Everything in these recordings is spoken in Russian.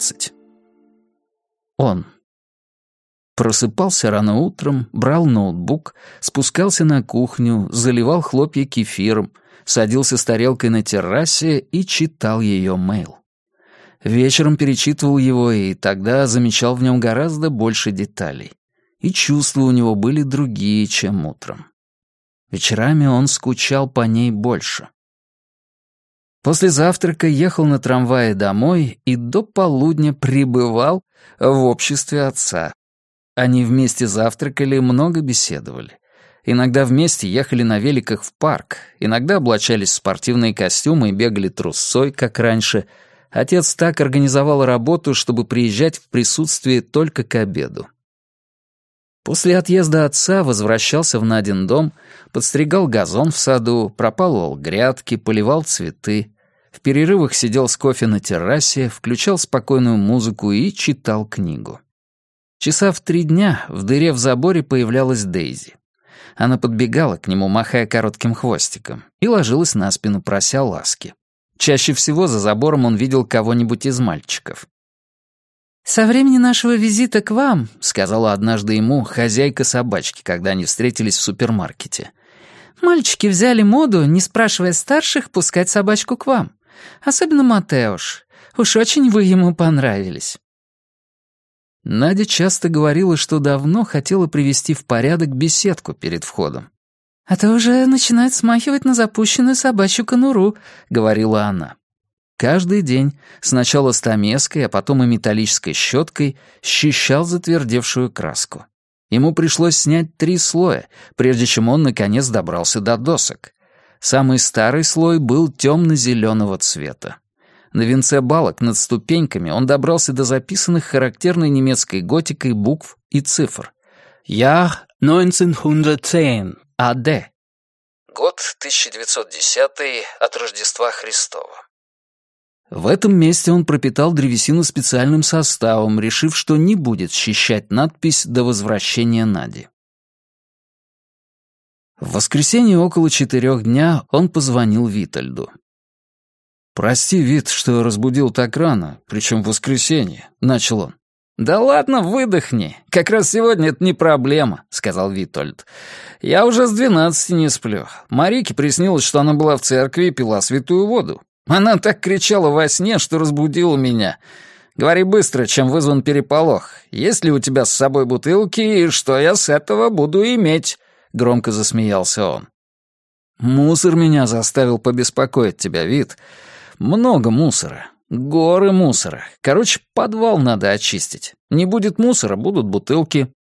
17. Он. Просыпался рано утром, брал ноутбук, спускался на кухню, заливал хлопья кефиром, садился с тарелкой на террасе и читал ее мейл. Вечером перечитывал его и тогда замечал в нем гораздо больше деталей. И чувства у него были другие, чем утром. Вечерами он скучал по ней больше. После завтрака ехал на трамвае домой и до полудня пребывал в обществе отца. Они вместе завтракали, много беседовали. Иногда вместе ехали на великах в парк, иногда облачались в спортивные костюмы и бегали трусцой, как раньше. Отец так организовал работу, чтобы приезжать в присутствии только к обеду. После отъезда отца возвращался в Надин дом, подстригал газон в саду, пропалывал грядки, поливал цветы. В перерывах сидел с кофе на террасе, включал спокойную музыку и читал книгу. Часа в три дня в дыре в заборе появлялась Дейзи. Она подбегала к нему, махая коротким хвостиком, и ложилась на спину, прося ласки. Чаще всего за забором он видел кого-нибудь из мальчиков. «Со времени нашего визита к вам», — сказала однажды ему хозяйка собачки, когда они встретились в супермаркете. «мальчики взяли моду, не спрашивая старших, пускать собачку к вам. Особенно Матеуш. Уж очень вы ему понравились». Надя часто говорила, что давно хотела привести в порядок беседку перед входом. «А то уже начинает смахивать на запущенную собачью конуру», — говорила она. Каждый день, сначала стамеской, а потом и металлической щеткой, счищал затвердевшую краску. Ему пришлось снять три слоя, прежде чем он, наконец, добрался до досок. Самый старый слой был темно-зеленого цвета. На венце балок над ступеньками он добрался до записанных характерной немецкой готикой букв и цифр. «Jahr 1910, AD». Год 1910 от Рождества Христова. В этом месте он пропитал древесину специальным составом, решив, что не будет счищать надпись до возвращения Нади. В воскресенье около четырех дня он позвонил Витальду. «Прости, Вит, что разбудил так рано, причем в воскресенье», — начал он. «Да ладно, выдохни. Как раз сегодня это не проблема», — сказал Витольд. «Я уже с двенадцати не сплю. Марике приснилось, что она была в церкви и пила святую воду. Она так кричала во сне, что разбудила меня. Говори быстро, чем вызван переполох. Есть ли у тебя с собой бутылки, и что я с этого буду иметь?» Громко засмеялся он. «Мусор меня заставил побеспокоить тебя, Вит. Много мусора. Горы мусора. Короче, подвал надо очистить. Не будет мусора, будут бутылки».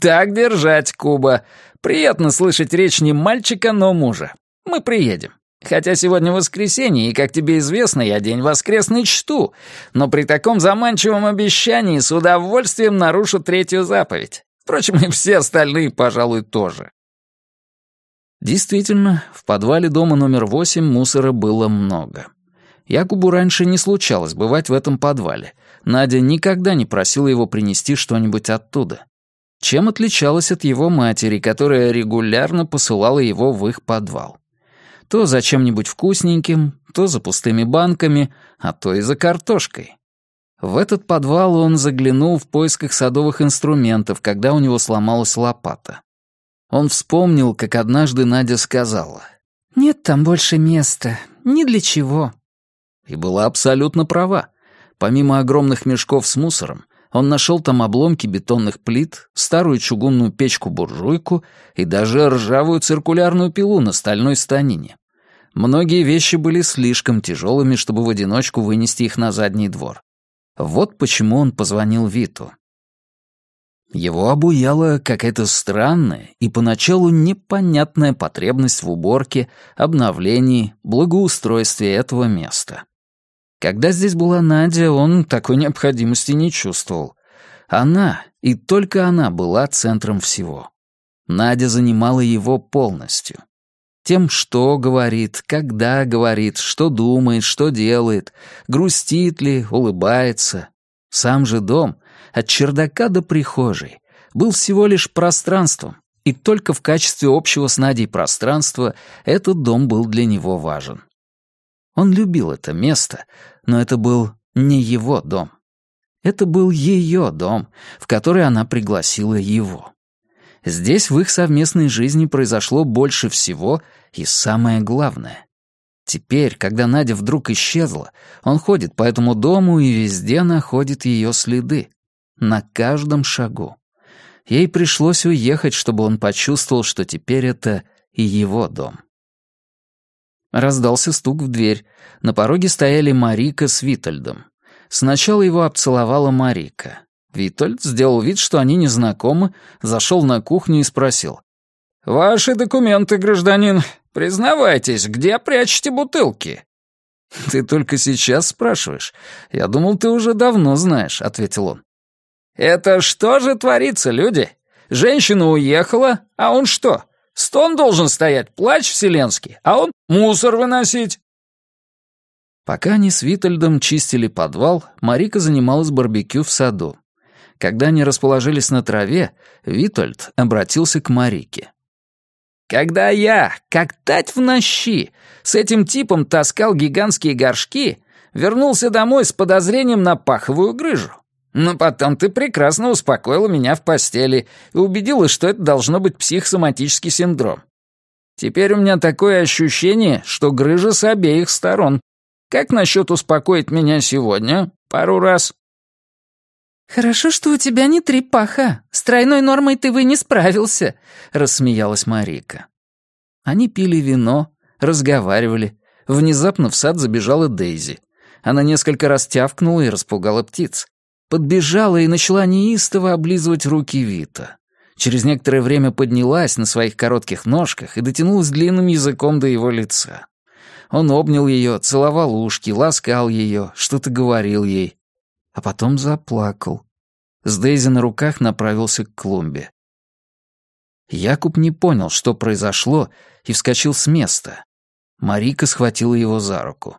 «Так держать, Куба. Приятно слышать речь не мальчика, но мужа. Мы приедем. Хотя сегодня воскресенье, и, как тебе известно, я день воскресный чту, но при таком заманчивом обещании с удовольствием нарушу третью заповедь. Впрочем, и все остальные, пожалуй, тоже. Действительно, в подвале дома номер восемь мусора было много. Якубу раньше не случалось бывать в этом подвале. Надя никогда не просила его принести что-нибудь оттуда. Чем отличалась от его матери, которая регулярно посылала его в их подвал? То за чем-нибудь вкусненьким, то за пустыми банками, а то и за картошкой. В этот подвал он заглянул в поисках садовых инструментов, когда у него сломалась лопата. Он вспомнил, как однажды Надя сказала. «Нет там больше места. Ни для чего». И была абсолютно права. Помимо огромных мешков с мусором, он нашел там обломки бетонных плит, старую чугунную печку-буржуйку и даже ржавую циркулярную пилу на стальной станине. Многие вещи были слишком тяжелыми, чтобы в одиночку вынести их на задний двор. Вот почему он позвонил Виту. Его обуяла какая-то странная и поначалу непонятная потребность в уборке, обновлении, благоустройстве этого места. Когда здесь была Надя, он такой необходимости не чувствовал. Она, и только она была центром всего. Надя занимала его полностью. Тем, что говорит, когда говорит, что думает, что делает, грустит ли, улыбается. Сам же дом, от чердака до прихожей, был всего лишь пространством, и только в качестве общего с Надей пространства этот дом был для него важен. Он любил это место, но это был не его дом. Это был ее дом, в который она пригласила его. Здесь в их совместной жизни произошло больше всего и самое главное. Теперь, когда Надя вдруг исчезла, он ходит по этому дому и везде находит ее следы. На каждом шагу. Ей пришлось уехать, чтобы он почувствовал, что теперь это и его дом. Раздался стук в дверь. На пороге стояли Марика с Витальдом. Сначала его обцеловала Марика. Витольд сделал вид, что они не знакомы, зашел на кухню и спросил. «Ваши документы, гражданин. Признавайтесь, где прячете бутылки?» «Ты только сейчас спрашиваешь. Я думал, ты уже давно знаешь», — ответил он. «Это что же творится, люди? Женщина уехала, а он что? Стон должен стоять, плач вселенский, а он мусор выносить». Пока они с Витальдом чистили подвал, Марика занималась барбекю в саду. Когда они расположились на траве, Витольд обратился к Марике. «Когда я, как тать в нощи, с этим типом таскал гигантские горшки, вернулся домой с подозрением на паховую грыжу. Но потом ты прекрасно успокоила меня в постели и убедила, что это должно быть психосоматический синдром. Теперь у меня такое ощущение, что грыжа с обеих сторон. Как насчет успокоить меня сегодня пару раз?» «Хорошо, что у тебя не три паха. С тройной нормой ты вы не справился», — рассмеялась Марика. Они пили вино, разговаривали. Внезапно в сад забежала Дейзи. Она несколько раз тявкнула и распугала птиц. Подбежала и начала неистово облизывать руки Вита. Через некоторое время поднялась на своих коротких ножках и дотянулась длинным языком до его лица. Он обнял ее, целовал ушки, ласкал ее, что-то говорил ей а потом заплакал. С Дейзи на руках направился к клумбе. Якуб не понял, что произошло, и вскочил с места. Марика схватила его за руку.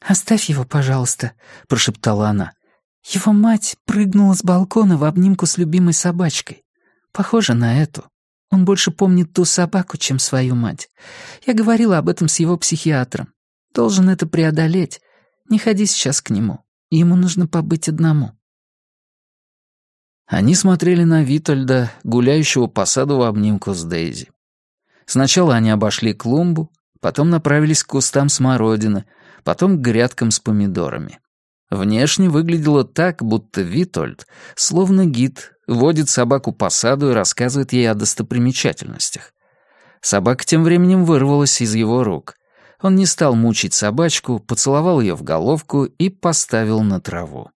«Оставь его, пожалуйста», — прошептала она. «Его мать прыгнула с балкона в обнимку с любимой собачкой. Похоже на эту. Он больше помнит ту собаку, чем свою мать. Я говорила об этом с его психиатром. Должен это преодолеть. Не ходи сейчас к нему. Ему нужно побыть одному». Они смотрели на Витальда, гуляющего по саду в обнимку с Дейзи. Сначала они обошли клумбу, потом направились к кустам смородины, потом к грядкам с помидорами. Внешне выглядело так, будто Витольд, словно гид, водит собаку по саду и рассказывает ей о достопримечательностях. Собака тем временем вырвалась из его рук. Он не стал мучить собачку, поцеловал ее в головку и поставил на траву.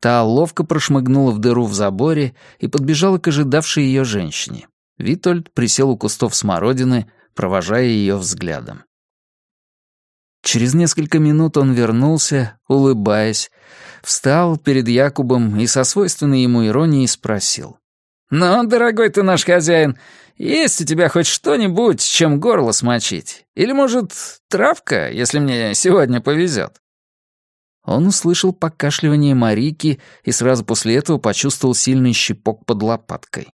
Та ловко прошмыгнула в дыру в заборе и подбежала к ожидавшей ее женщине. Витольд присел у кустов смородины, провожая ее взглядом. Через несколько минут он вернулся, улыбаясь, встал перед Якубом и со свойственной ему иронией спросил. «Ну, дорогой ты наш хозяин, есть у тебя хоть что-нибудь, чем горло смочить? Или, может, травка, если мне сегодня повезет?» Он услышал покашливание Марики и сразу после этого почувствовал сильный щипок под лопаткой.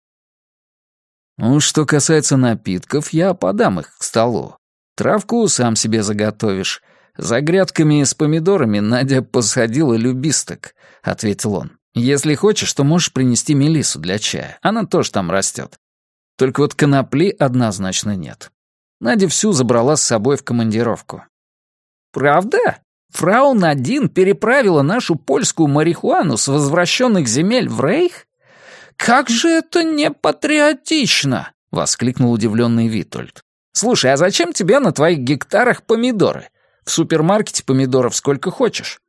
«Ну, что касается напитков, я подам их к столу. Травку сам себе заготовишь. За грядками с помидорами Надя посадила любисток», — ответил он. «Если хочешь, то можешь принести Мелису для чая. Она тоже там растет. Только вот конопли однозначно нет. Надя всю забрала с собой в командировку. «Правда? Фрау Надин переправила нашу польскую марихуану с возвращенных земель в Рейх? Как же это не патриотично!» — воскликнул удивленный Витольд. «Слушай, а зачем тебе на твоих гектарах помидоры? В супермаркете помидоров сколько хочешь.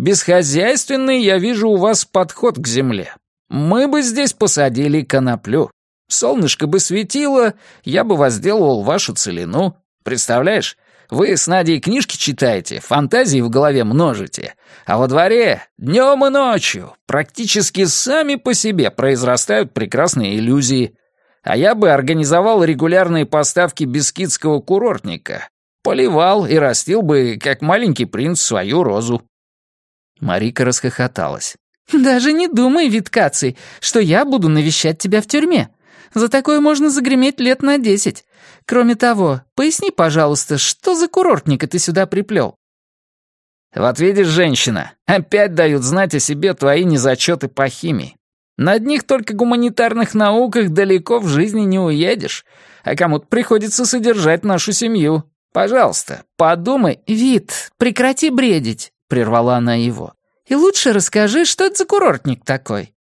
Бесхозяйственный я вижу у вас подход к земле. Мы бы здесь посадили коноплю. Солнышко бы светило, я бы возделывал вашу целину. Представляешь, вы с Надей книжки читаете, фантазии в голове множите, а во дворе днем и ночью практически сами по себе произрастают прекрасные иллюзии. А я бы организовал регулярные поставки бискитского курортника, поливал и растил бы, как маленький принц, свою розу». Марика расхохоталась. «Даже не думай, Виткаций, что я буду навещать тебя в тюрьме. За такое можно загреметь лет на десять. Кроме того, поясни, пожалуйста, что за курортника ты сюда приплел?» Вот видишь, женщина, опять дают знать о себе твои незачеты по химии. На одних только гуманитарных науках далеко в жизни не уедешь, а кому-то приходится содержать нашу семью. Пожалуйста, подумай. Вид, прекрати бредить, прервала она его. И лучше расскажи, что это за курортник такой.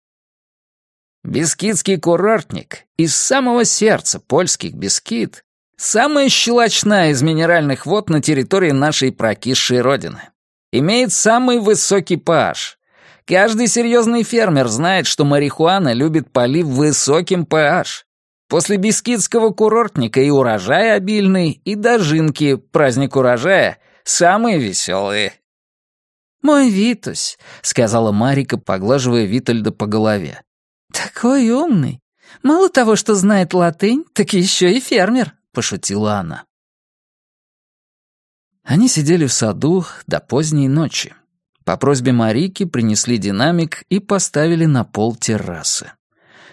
Бескидский курортник из самого сердца польских Бескид самая щелочная из минеральных вод на территории нашей прокисшей родины. Имеет самый высокий pH. Каждый серьезный фермер знает, что марихуана любит полив высоким pH. После бискидского курортника и урожай обильный, и дожинки, праздник урожая, самые веселые. «Мой Витусь», — сказала Марика, поглаживая Витальда по голове. «Такой умный. Мало того, что знает латынь, так еще и фермер», — пошутила она. Они сидели в саду до поздней ночи. По просьбе Марики принесли динамик и поставили на пол террасы.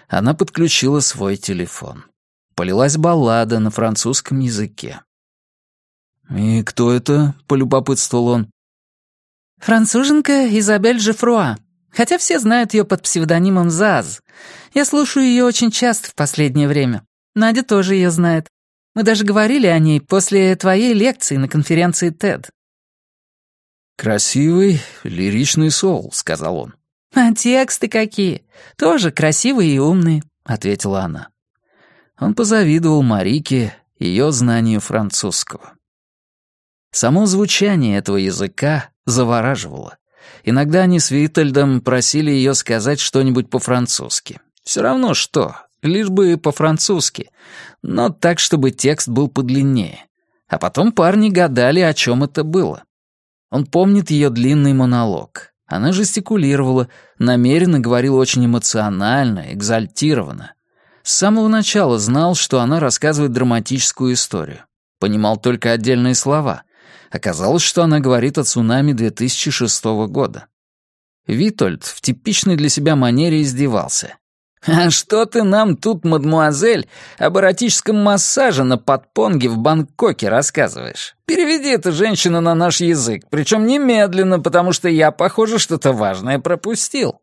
Она подключила свой телефон. Полилась баллада на французском языке. «И кто это?» — полюбопытствовал он. «Француженка Изабель Жефруа. Хотя все знают ее под псевдонимом Заз. Я слушаю ее очень часто в последнее время. Надя тоже ее знает. Мы даже говорили о ней после твоей лекции на конференции TED. «Красивый, лиричный соул», — сказал он. «А тексты какие? Тоже красивые и умные», — ответила она. Он позавидовал Марике ее знанию французского. Само звучание этого языка завораживало. Иногда они с Виттельдом просили ее сказать что-нибудь по-французски. Все равно что, лишь бы по-французски, но так, чтобы текст был подлиннее. А потом парни гадали, о чем это было. Он помнит ее длинный монолог. Она жестикулировала, намеренно говорила очень эмоционально, экзальтированно. С самого начала знал, что она рассказывает драматическую историю. Понимал только отдельные слова. Оказалось, что она говорит о цунами 2006 года. Витольд в типичной для себя манере издевался. «А что ты нам тут, мадмуазель, об эротическом массаже на подпонге в Бангкоке рассказываешь? Переведи эту женщину на наш язык, причем немедленно, потому что я, похоже, что-то важное пропустил».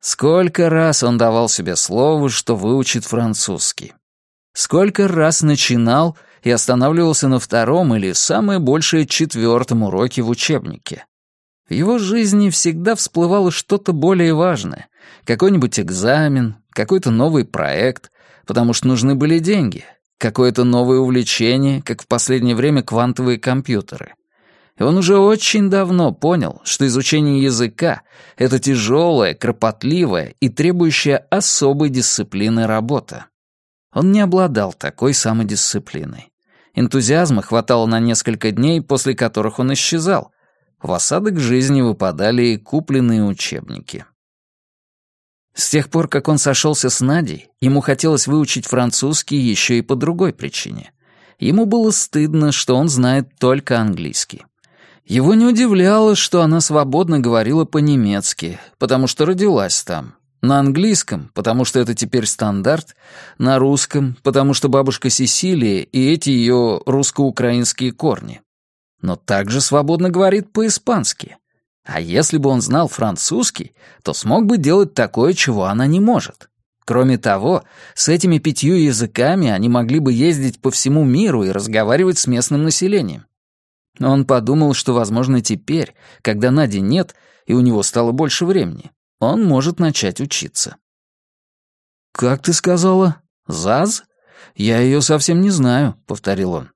Сколько раз он давал себе слово, что выучит французский. Сколько раз начинал и останавливался на втором или, самое большее, четвертом уроке в учебнике. В его жизни всегда всплывало что-то более важное. Какой-нибудь экзамен, какой-то новый проект, потому что нужны были деньги, какое-то новое увлечение, как в последнее время квантовые компьютеры. И он уже очень давно понял, что изучение языка — это тяжелая, кропотливая и требующая особой дисциплины работа. Он не обладал такой самодисциплиной. Энтузиазма хватало на несколько дней, после которых он исчезал, в осадок жизни выпадали и купленные учебники. С тех пор, как он сошелся с Надей, ему хотелось выучить французский еще и по другой причине. Ему было стыдно, что он знает только английский. Его не удивляло, что она свободно говорила по-немецки, потому что родилась там. На английском, потому что это теперь стандарт, на русском, потому что бабушка Сесилия и эти ее русско-украинские корни но также свободно говорит по-испански. А если бы он знал французский, то смог бы делать такое, чего она не может. Кроме того, с этими пятью языками они могли бы ездить по всему миру и разговаривать с местным населением. Он подумал, что, возможно, теперь, когда Нади нет, и у него стало больше времени, он может начать учиться. «Как ты сказала? Заз? Я ее совсем не знаю», — повторил он.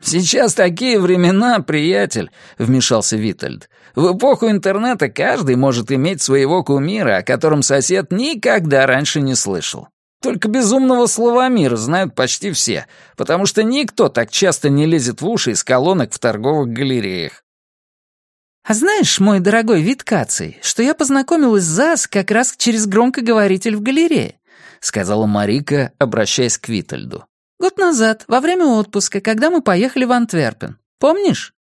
«Сейчас такие времена, приятель», — вмешался Витальд. «В эпоху интернета каждый может иметь своего кумира, о котором сосед никогда раньше не слышал. Только безумного слова мира знают почти все, потому что никто так часто не лезет в уши из колонок в торговых галереях. «А знаешь, мой дорогой Виткаций, что я познакомилась с ЗАС как раз через громкоговоритель в галерее», — сказала Марика, обращаясь к Витальду. Год назад, во время отпуска, когда мы поехали в Антверпен. Помнишь?»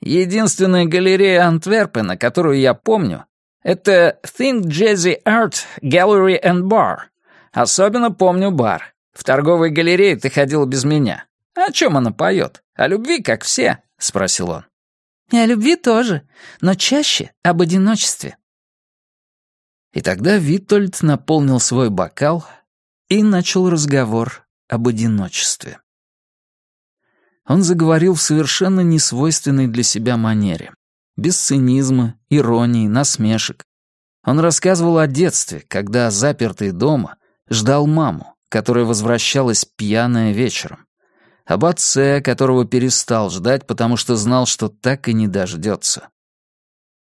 «Единственная галерея Антверпена, которую я помню, это Think Jazzy Art Gallery and Bar. Особенно помню бар. В торговой галерее ты ходила без меня. О чем она поет? О любви, как все?» — спросил он. И о любви тоже, но чаще об одиночестве». И тогда Витольд наполнил свой бокал и начал разговор об одиночестве. Он заговорил в совершенно несвойственной для себя манере. Без цинизма, иронии, насмешек. Он рассказывал о детстве, когда, запертый дома, ждал маму, которая возвращалась пьяная вечером. Об отце, которого перестал ждать, потому что знал, что так и не дождется.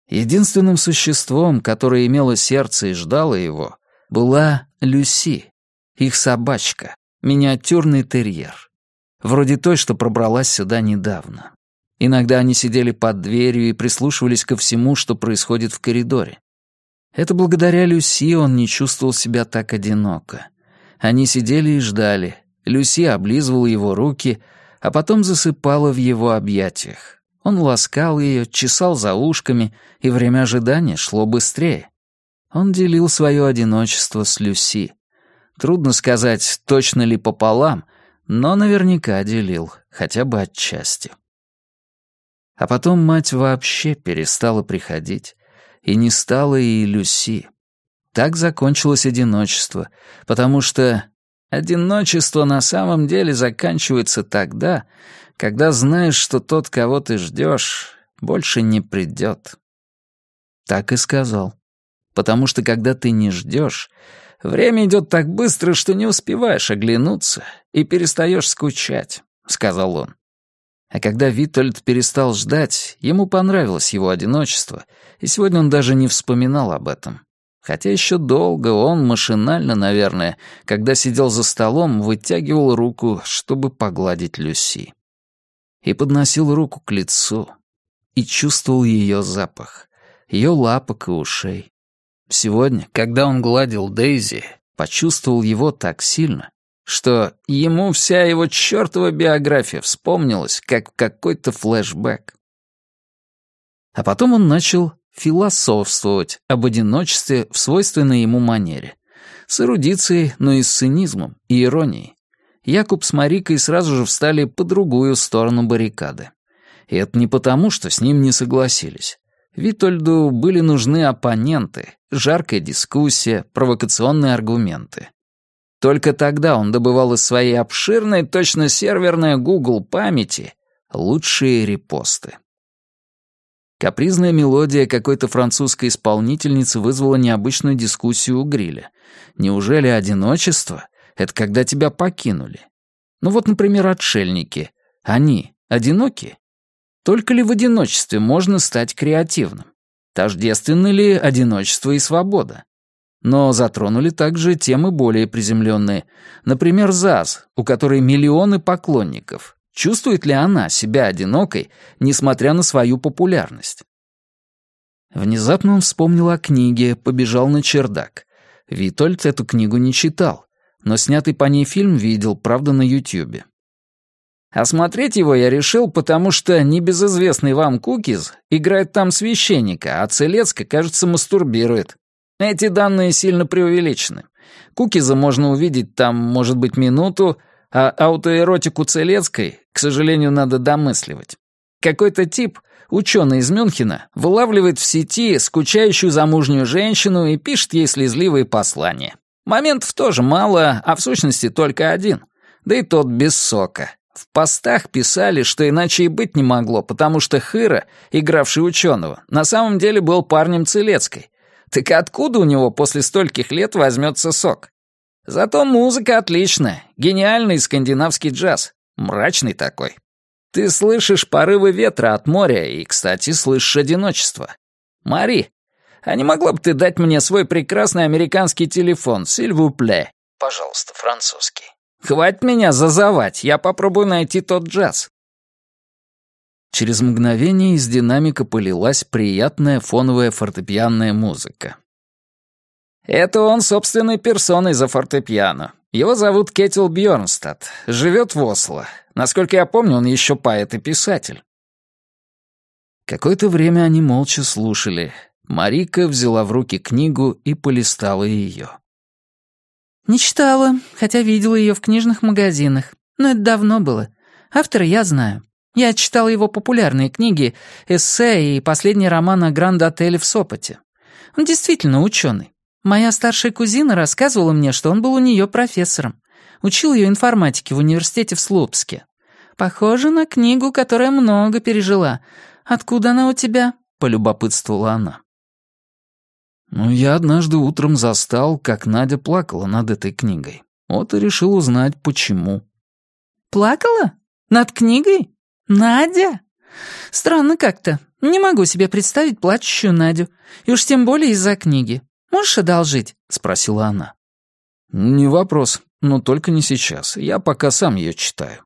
Единственным существом, которое имело сердце и ждало его, была Люси, их собачка, миниатюрный терьер. Вроде той, что пробралась сюда недавно. Иногда они сидели под дверью и прислушивались ко всему, что происходит в коридоре. Это благодаря Люси он не чувствовал себя так одиноко. Они сидели и ждали. Люси облизывала его руки, а потом засыпала в его объятиях. Он ласкал ее, чесал за ушками, и время ожидания шло быстрее. Он делил свое одиночество с Люси. Трудно сказать, точно ли пополам, но наверняка делил, хотя бы отчасти. А потом мать вообще перестала приходить, и не стало и Люси. Так закончилось одиночество, потому что одиночество на самом деле заканчивается тогда, когда знаешь, что тот, кого ты ждешь, больше не придет. Так и сказал. Потому что когда ты не ждешь, время идет так быстро, что не успеваешь оглянуться и перестаешь скучать, сказал он. А когда Витольд перестал ждать, ему понравилось его одиночество, и сегодня он даже не вспоминал об этом. Хотя еще долго он, машинально, наверное, когда сидел за столом, вытягивал руку, чтобы погладить Люси и подносил руку к лицу и чувствовал ее запах, ее лапок и ушей. Сегодня, когда он гладил Дейзи, почувствовал его так сильно, что ему вся его чертова биография вспомнилась, как какой-то флешбэк. А потом он начал философствовать об одиночестве в свойственной ему манере, с эрудицией, но и с цинизмом и иронией. Якуб с Марикой сразу же встали по другую сторону баррикады. И это не потому, что с ним не согласились. Витольду были нужны оппоненты, жаркая дискуссия, провокационные аргументы. Только тогда он добывал из своей обширной, точно серверной Google памяти лучшие репосты. Капризная мелодия какой-то французской исполнительницы вызвала необычную дискуссию у гриля. Неужели одиночество это когда тебя покинули. Ну вот, например, отшельники. Они одиноки? Только ли в одиночестве можно стать креативным? Тождественны ли одиночество и свобода? Но затронули также темы более приземленные. Например, ЗАЗ, у которой миллионы поклонников. Чувствует ли она себя одинокой, несмотря на свою популярность? Внезапно он вспомнил о книге, побежал на чердак. Витольд эту книгу не читал но снятый по ней фильм видел, правда, на Ютьюбе. Осмотреть его я решил, потому что небезызвестный вам Кукиз играет там священника, а Целецка, кажется, мастурбирует. Эти данные сильно преувеличены. Кукиза можно увидеть там, может быть, минуту, а аутоэротику Целецкой, к сожалению, надо домысливать. Какой-то тип, ученый из Мюнхена, вылавливает в сети скучающую замужнюю женщину и пишет ей слезливые послания. Моментов тоже мало, а в сущности только один. Да и тот без сока. В постах писали, что иначе и быть не могло, потому что Хыра, игравший ученого, на самом деле был парнем Целецкой. Так откуда у него после стольких лет возьмется сок? Зато музыка отличная, гениальный скандинавский джаз, мрачный такой. Ты слышишь порывы ветра от моря и, кстати, слышишь одиночество. Мари, а не могла бы ты дать мне свой прекрасный американский телефон, сильвупле? Пожалуйста, французский. Хватит меня зазывать, я попробую найти тот джаз. Через мгновение из динамика полилась приятная фоновая фортепианная музыка. Это он собственной персоной за фортепиано. Его зовут Кетил Бьернстад, живет в Осло. Насколько я помню, он еще поэт и писатель. Какое-то время они молча слушали, Марика взяла в руки книгу и полистала ее. «Не читала, хотя видела ее в книжных магазинах. Но это давно было. Автора я знаю. Я читала его популярные книги, эссе и последний роман о Гранд-отеле в Сопоте. Он действительно ученый. Моя старшая кузина рассказывала мне, что он был у нее профессором. Учил ее информатике в университете в Слупске. Похоже на книгу, которая много пережила. Откуда она у тебя?» — полюбопытствовала она. «Ну, я однажды утром застал, как Надя плакала над этой книгой. Вот и решил узнать, почему». «Плакала? Над книгой? Надя? Странно как-то. Не могу себе представить плачущую Надю. И уж тем более из-за книги. Можешь одолжить?» — спросила она. «Не вопрос, но только не сейчас. Я пока сам ее читаю».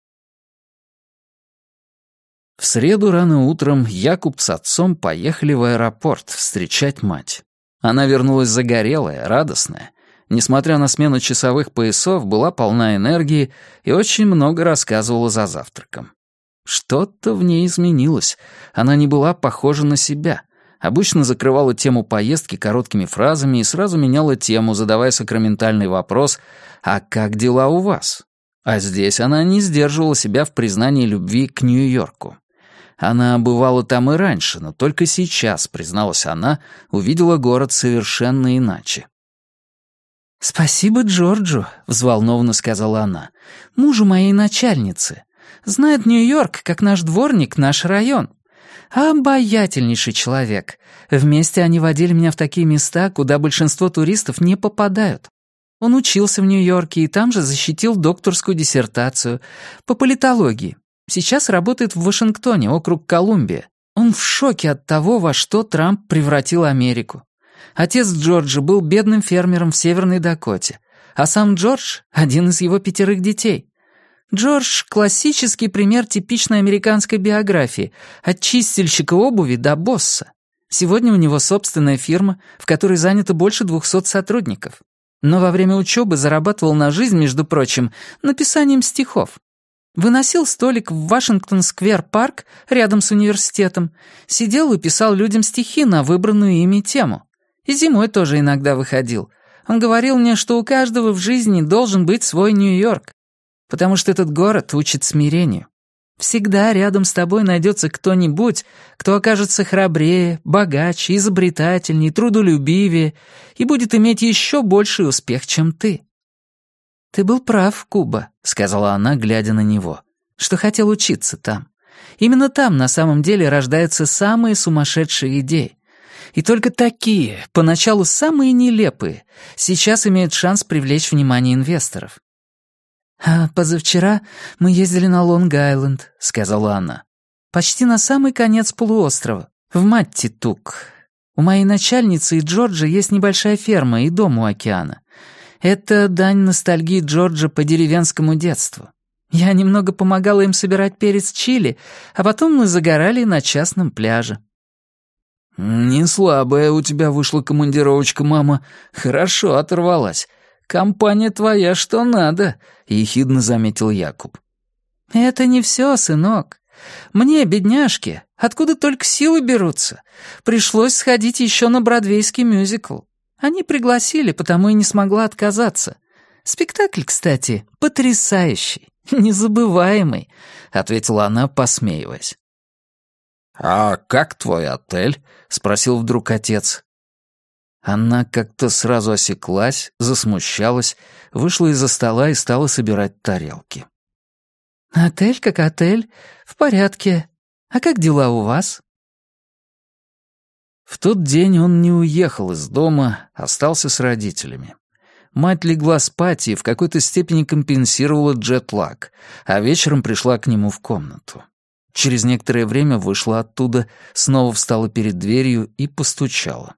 В среду рано утром Якуб с отцом поехали в аэропорт встречать мать. Она вернулась загорелая, радостная. Несмотря на смену часовых поясов, была полна энергии и очень много рассказывала за завтраком. Что-то в ней изменилось. Она не была похожа на себя. Обычно закрывала тему поездки короткими фразами и сразу меняла тему, задавая сакраментальный вопрос «А как дела у вас?». А здесь она не сдерживала себя в признании любви к Нью-Йорку. Она бывала там и раньше, но только сейчас, призналась она, увидела город совершенно иначе. «Спасибо Джорджу», — взволнованно сказала она, — «мужу моей начальницы. Знает Нью-Йорк, как наш дворник, наш район. Обаятельнейший человек. Вместе они водили меня в такие места, куда большинство туристов не попадают. Он учился в Нью-Йорке и там же защитил докторскую диссертацию по политологии. Сейчас работает в Вашингтоне, округ Колумбия. Он в шоке от того, во что Трамп превратил Америку. Отец Джорджа был бедным фермером в Северной Дакоте, а сам Джордж — один из его пятерых детей. Джордж — классический пример типичной американской биографии, от чистильщика обуви до босса. Сегодня у него собственная фирма, в которой занято больше двухсот сотрудников. Но во время учебы зарабатывал на жизнь, между прочим, написанием стихов. Выносил столик в Вашингтон-сквер-парк рядом с университетом, сидел и писал людям стихи на выбранную ими тему. И зимой тоже иногда выходил. Он говорил мне, что у каждого в жизни должен быть свой Нью-Йорк, потому что этот город учит смирению. Всегда рядом с тобой найдется кто-нибудь, кто окажется храбрее, богаче, изобретательнее, трудолюбивее и будет иметь еще больший успех, чем ты. «Ты был прав, Куба», — сказала она, глядя на него, «что хотел учиться там. Именно там на самом деле рождаются самые сумасшедшие идеи. И только такие, поначалу самые нелепые, сейчас имеют шанс привлечь внимание инвесторов. «А позавчера мы ездили на Лонг-Айленд», — сказала она. «Почти на самый конец полуострова, в Маттитук. У моей начальницы и Джорджа есть небольшая ферма и дом у океана. Это дань ностальгии Джорджа по деревенскому детству. Я немного помогала им собирать перец чили, а потом мы загорали на частном пляже. «Не слабая у тебя вышла командировочка, мама. Хорошо оторвалась. Компания твоя что надо», — ехидно заметил Якуб. «Это не все, сынок. Мне, бедняжке, откуда только силы берутся. Пришлось сходить еще на бродвейский мюзикл. Они пригласили, потому и не смогла отказаться. Спектакль, кстати, потрясающий, незабываемый», — ответила она, посмеиваясь. «А как твой отель?» — спросил вдруг отец. Она как-то сразу осеклась, засмущалась, вышла из-за стола и стала собирать тарелки. «Отель как отель, в порядке. А как дела у вас?» В тот день он не уехал из дома, остался с родителями. Мать легла спать и в какой-то степени компенсировала джетлаг, а вечером пришла к нему в комнату. Через некоторое время вышла оттуда, снова встала перед дверью и постучала.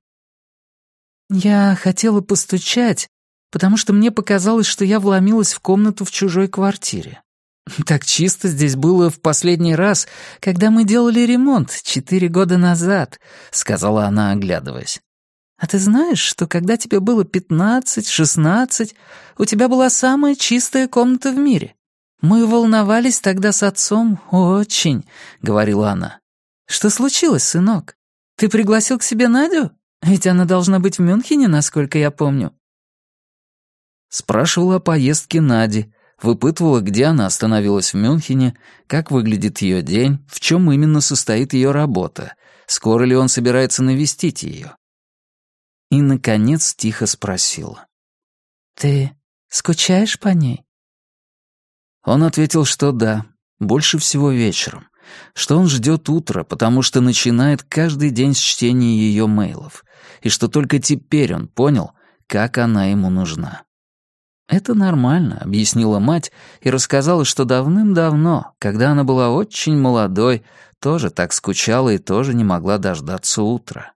«Я хотела постучать, потому что мне показалось, что я вломилась в комнату в чужой квартире. Так чисто здесь было в последний раз, когда мы делали ремонт четыре года назад», — сказала она, оглядываясь. «А ты знаешь, что когда тебе было пятнадцать-шестнадцать, у тебя была самая чистая комната в мире? Мы волновались тогда с отцом очень», — говорила она. «Что случилось, сынок? Ты пригласил к себе Надю? Ведь она должна быть в Мюнхене, насколько я помню». Спрашивала о поездке Нади, выпытывала, где она остановилась в Мюнхене, как выглядит ее день, в чем именно состоит ее работа, скоро ли он собирается навестить ее. И, наконец, тихо спросила. «Ты скучаешь по ней?» Он ответил, что да, больше всего вечером, что он ждет утра, потому что начинает каждый день с чтения ее мейлов, и что только теперь он понял, как она ему нужна. «Это нормально», — объяснила мать и рассказала, что давным-давно, когда она была очень молодой, тоже так скучала и тоже не могла дождаться утра.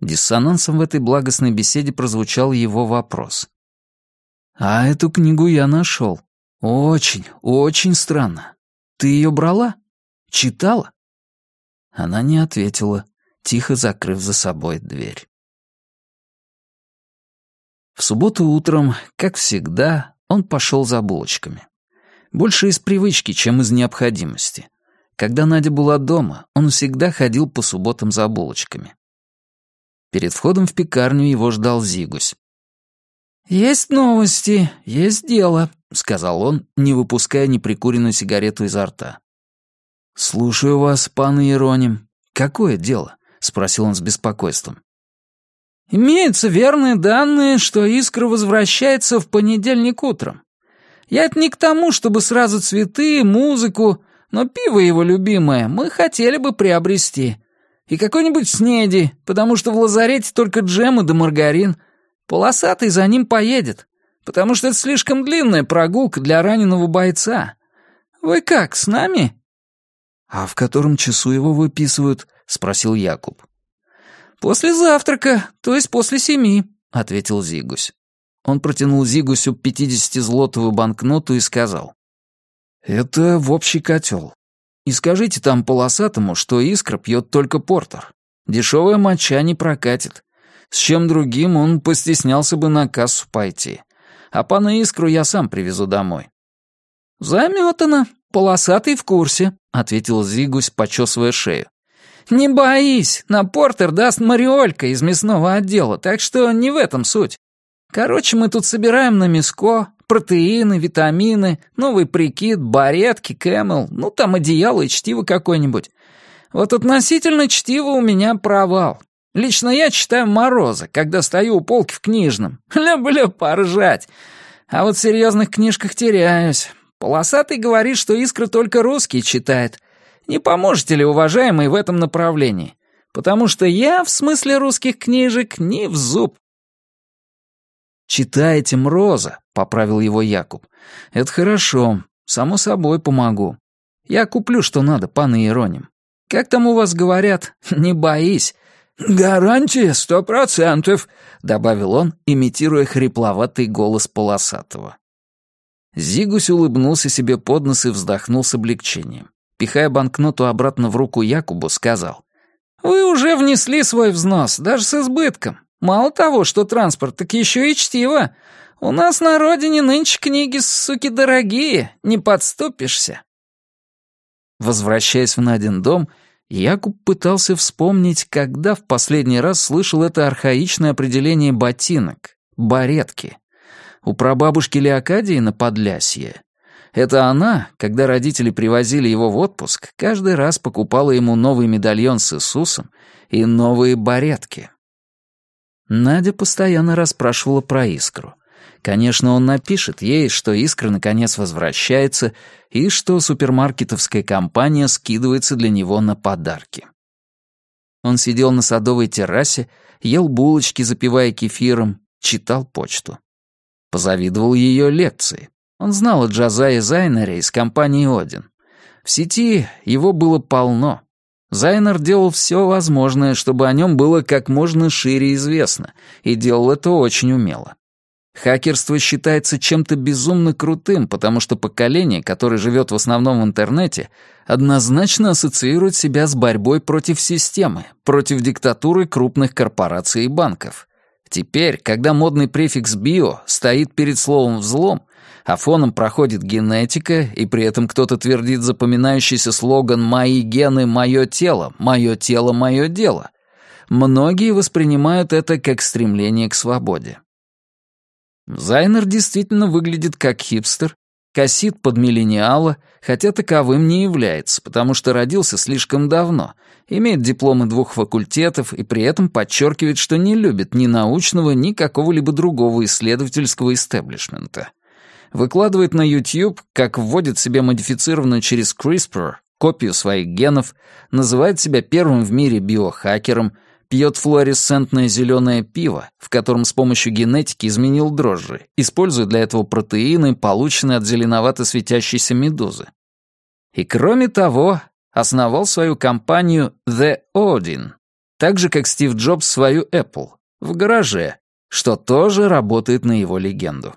Диссонансом в этой благостной беседе прозвучал его вопрос. «А эту книгу я нашел. Очень, очень странно. Ты ее брала? Читала?» Она не ответила, тихо закрыв за собой дверь. В субботу утром, как всегда, он пошел за булочками. Больше из привычки, чем из необходимости. Когда Надя была дома, он всегда ходил по субботам за булочками. Перед входом в пекарню его ждал Зигусь. «Есть новости, есть дело», — сказал он, не выпуская неприкуренную сигарету изо рта. «Слушаю вас, пан Иероним. Какое дело?» — спросил он с беспокойством. «Имеются верные данные, что Искра возвращается в понедельник утром. Я это не к тому, чтобы сразу цветы, музыку, но пиво его любимое мы хотели бы приобрести. И какой-нибудь снеди, потому что в лазарете только джемы да маргарин. Полосатый за ним поедет, потому что это слишком длинная прогулка для раненого бойца. Вы как, с нами?» «А в котором часу его выписывают?» — спросил Якуб. «После завтрака, то есть после семи», — ответил Зигусь. Он протянул Зигусю пятидесятизлотовую банкноту и сказал. «Это в общий котел. И скажите там полосатому, что Искра пьет только портер. Дешевая моча не прокатит. С чем другим он постеснялся бы на кассу пойти. А пана Искру я сам привезу домой». «Заметано. Полосатый в курсе», — ответил Зигусь, почесывая шею. «Не боись, на портер даст Мариолька из мясного отдела, так что не в этом суть. Короче, мы тут собираем на мяско, протеины, витамины, новый прикид, баретки, кэмел, ну там одеяло и чтиво какое-нибудь. Вот относительно чтива у меня провал. Лично я читаю «Мороза», когда стою у полки в книжном. Люблю поржать. А вот в серьезных книжках теряюсь. Полосатый говорит, что Искра только русский читает — не поможете ли, уважаемый, в этом направлении? Потому что я, в смысле русских книжек, не в зуб. «Читайте Мроза», — поправил его Якуб. «Это хорошо. Само собой помогу. Я куплю, что надо, пан Иероним. Как там у вас говорят? Не боись». «Гарантия сто процентов», — добавил он, имитируя хрипловатый голос полосатого. Зигусь улыбнулся себе под нос и вздохнул с облегчением пихая банкноту обратно в руку Якубу, сказал. «Вы уже внесли свой взнос, даже с избытком. Мало того, что транспорт, так еще и чтиво. У нас на родине нынче книги, суки, дорогие, не подступишься». Возвращаясь в Надин дом, Якуб пытался вспомнить, когда в последний раз слышал это архаичное определение ботинок — баретки. У прабабушки Леокадии на Подлясье это она, когда родители привозили его в отпуск, каждый раз покупала ему новый медальон с Иисусом и новые баретки. Надя постоянно расспрашивала про Искру. Конечно, он напишет ей, что Искра наконец возвращается и что супермаркетовская компания скидывается для него на подарки. Он сидел на садовой террасе, ел булочки, запивая кефиром, читал почту. Позавидовал ее лекции. Он знал о Джазае Зайнере из компании «Один». В сети его было полно. Зайнер делал все возможное, чтобы о нем было как можно шире известно, и делал это очень умело. Хакерство считается чем-то безумно крутым, потому что поколение, которое живет в основном в интернете, однозначно ассоциирует себя с борьбой против системы, против диктатуры крупных корпораций и банков. Теперь, когда модный префикс «био» стоит перед словом «взлом», а фоном проходит генетика, и при этом кто-то твердит запоминающийся слоган «Мои гены — мое тело, мое тело — мое дело». Многие воспринимают это как стремление к свободе. Зайнер действительно выглядит как хипстер, косит под миллениала, хотя таковым не является, потому что родился слишком давно, имеет дипломы двух факультетов и при этом подчеркивает, что не любит ни научного, ни какого-либо другого исследовательского истеблишмента. Выкладывает на YouTube, как вводит себе модифицированную через CRISPR копию своих генов, называет себя первым в мире биохакером — пьет флуоресцентное зеленое пиво, в котором с помощью генетики изменил дрожжи, используя для этого протеины, полученные от зеленовато светящейся медузы. И кроме того, основал свою компанию The Odin, так же, как Стив Джобс свою Apple, в гараже, что тоже работает на его легенду.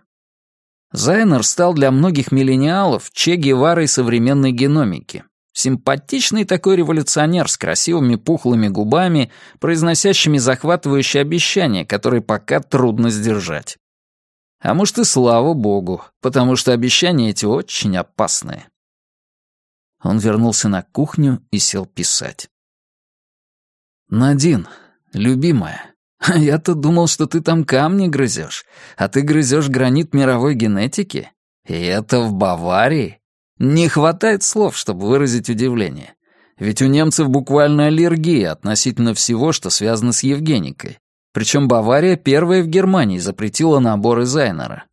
Зайнер стал для многих миллениалов Че Геварой современной геномики. Симпатичный такой революционер с красивыми пухлыми губами, произносящими захватывающие обещания, которые пока трудно сдержать. А может и слава богу, потому что обещания эти очень опасные. Он вернулся на кухню и сел писать. «Надин, любимая, я-то думал, что ты там камни грызешь, а ты грызешь гранит мировой генетики? И это в Баварии?» Не хватает слов, чтобы выразить удивление. Ведь у немцев буквально аллергия относительно всего, что связано с Евгеникой. Причем Бавария первая в Германии запретила наборы Зайнера.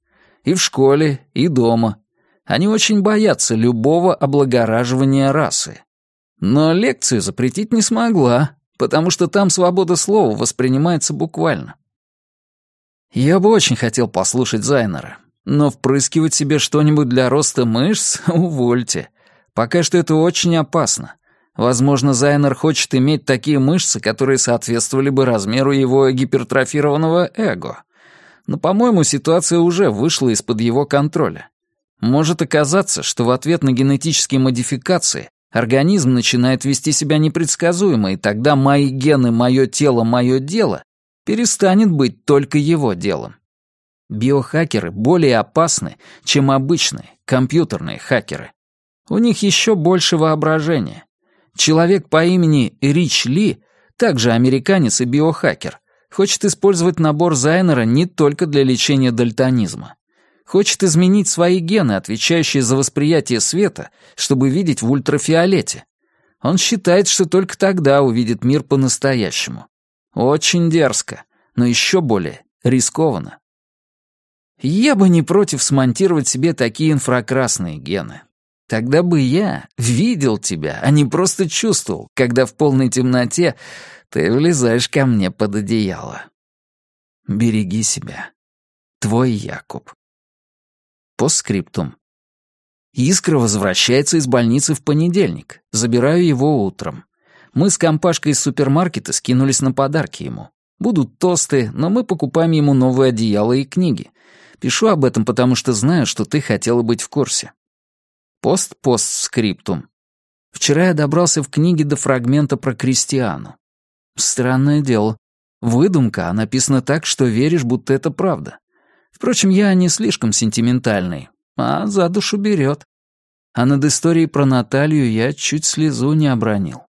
И в школе, и дома. Они очень боятся любого облагораживания расы. Но лекцию запретить не смогла, потому что там свобода слова воспринимается буквально. Я бы очень хотел послушать Зайнера, но впрыскивать себе что-нибудь для роста мышц — увольте. Пока что это очень опасно. Возможно, Зайнер хочет иметь такие мышцы, которые соответствовали бы размеру его гипертрофированного эго. Но, по-моему, ситуация уже вышла из-под его контроля. Может оказаться, что в ответ на генетические модификации организм начинает вести себя непредсказуемо, и тогда мои гены, мое тело, мое дело перестанет быть только его делом. Биохакеры более опасны, чем обычные компьютерные хакеры. У них еще больше воображения. Человек по имени Рич Ли, также американец и биохакер, хочет использовать набор Зайнера не только для лечения дальтонизма. Хочет изменить свои гены, отвечающие за восприятие света, чтобы видеть в ультрафиолете. Он считает, что только тогда увидит мир по-настоящему. Очень дерзко, но еще более рискованно. Я бы не против смонтировать себе такие инфракрасные гены. Тогда бы я видел тебя, а не просто чувствовал, когда в полной темноте ты влезаешь ко мне под одеяло. Береги себя. Твой Якуб. По скриптум. Искра возвращается из больницы в понедельник. Забираю его утром. Мы с компашкой из супермаркета скинулись на подарки ему. Будут тосты, но мы покупаем ему новые одеяла и книги. Пишу об этом, потому что знаю, что ты хотела быть в курсе. Пост-постскриптум. Вчера я добрался в книге до фрагмента про Кристиану. Странное дело. Выдумка, а написано так, что веришь, будто это правда. Впрочем, я не слишком сентиментальный, а за душу берет. А над историей про Наталью я чуть слезу не обронил.